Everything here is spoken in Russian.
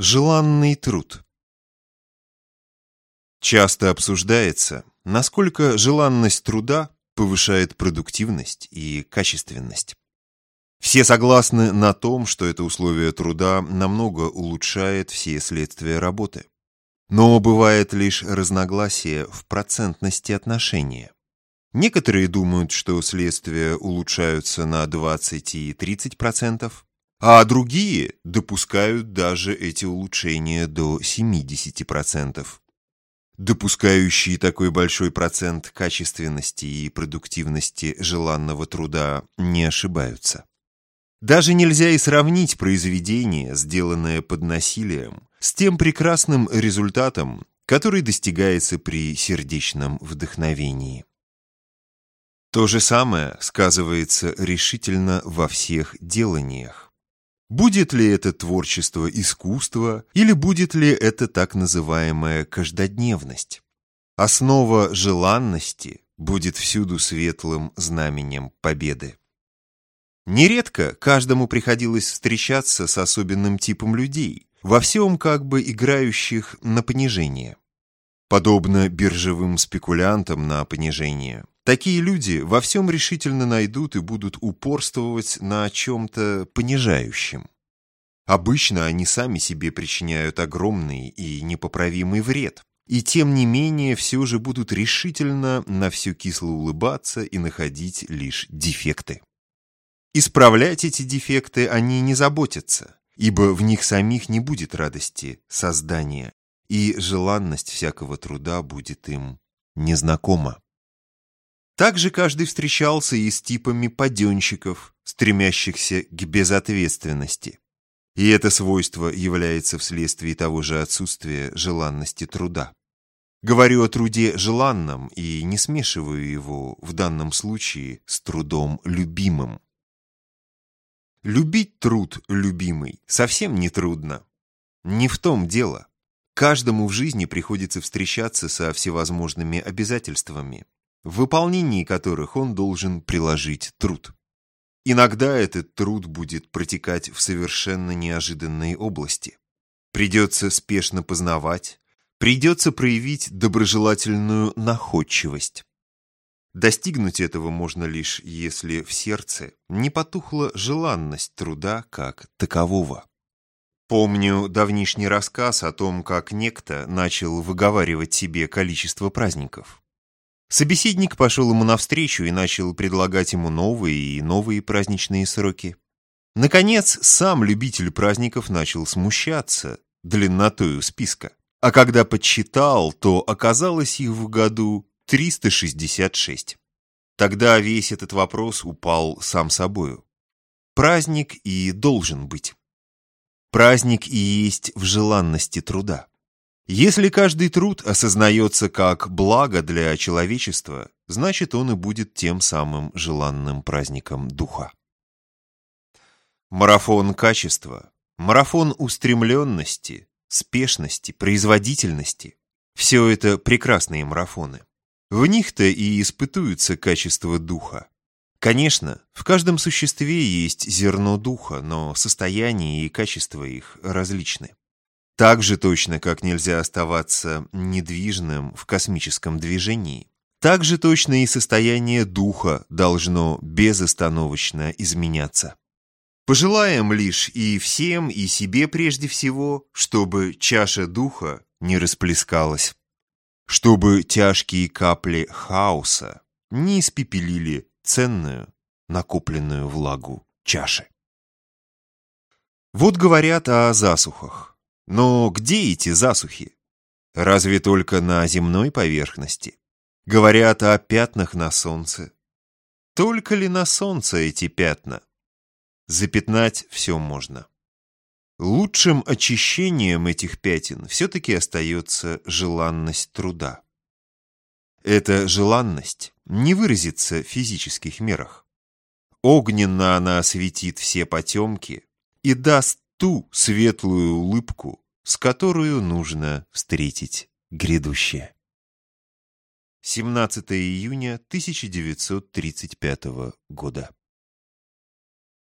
Желанный труд Часто обсуждается, насколько желанность труда повышает продуктивность и качественность. Все согласны на том, что это условие труда намного улучшает все следствия работы. Но бывает лишь разногласие в процентности отношения. Некоторые думают, что следствия улучшаются на 20 и 30%, а другие допускают даже эти улучшения до 70%. Допускающие такой большой процент качественности и продуктивности желанного труда не ошибаются. Даже нельзя и сравнить произведение, сделанное под насилием, с тем прекрасным результатом, который достигается при сердечном вдохновении. То же самое сказывается решительно во всех деланиях. Будет ли это творчество искусство, или будет ли это так называемая каждодневность? Основа желанности будет всюду светлым знаменем победы. Нередко каждому приходилось встречаться с особенным типом людей, во всем как бы играющих на понижение. Подобно биржевым спекулянтам на понижение, такие люди во всем решительно найдут и будут упорствовать на чем-то понижающем. Обычно они сами себе причиняют огромный и непоправимый вред, и тем не менее все же будут решительно на все кисло улыбаться и находить лишь дефекты. Исправлять эти дефекты они не заботятся, ибо в них самих не будет радости создания, и желанность всякого труда будет им незнакома. Также каждый встречался и с типами паденщиков, стремящихся к безответственности. И это свойство является вследствие того же отсутствия желанности труда. Говорю о труде желанном и не смешиваю его в данном случае с трудом любимым. Любить труд, любимый, совсем не трудно. Не в том дело. Каждому в жизни приходится встречаться со всевозможными обязательствами, в выполнении которых он должен приложить труд. Иногда этот труд будет протекать в совершенно неожиданной области. Придется спешно познавать, придется проявить доброжелательную находчивость. Достигнуть этого можно лишь, если в сердце не потухла желанность труда как такового. Помню давнишний рассказ о том, как некто начал выговаривать себе количество праздников. Собеседник пошел ему навстречу и начал предлагать ему новые и новые праздничные сроки. Наконец, сам любитель праздников начал смущаться длиннотою списка. А когда подсчитал, то оказалось их в году 366. Тогда весь этот вопрос упал сам собою. Праздник и должен быть. Праздник и есть в желанности труда. Если каждый труд осознается как благо для человечества, значит он и будет тем самым желанным праздником духа. Марафон качества, марафон устремленности, спешности, производительности – все это прекрасные марафоны. В них-то и испытуются качества духа. Конечно, в каждом существе есть зерно духа, но состояние и качество их различны. Так же точно, как нельзя оставаться недвижным в космическом движении, так же точно и состояние духа должно безостановочно изменяться. Пожелаем лишь и всем, и себе прежде всего, чтобы чаша духа не расплескалась чтобы тяжкие капли хаоса не испепелили ценную, накопленную влагу чаши. Вот говорят о засухах. Но где эти засухи? Разве только на земной поверхности? Говорят о пятнах на солнце. Только ли на солнце эти пятна? Запятнать все можно. Лучшим очищением этих пятен все-таки остается желанность труда. Эта желанность не выразится в физических мерах. Огненно она осветит все потемки и даст ту светлую улыбку, с которой нужно встретить грядущее. 17 июня 1935 года.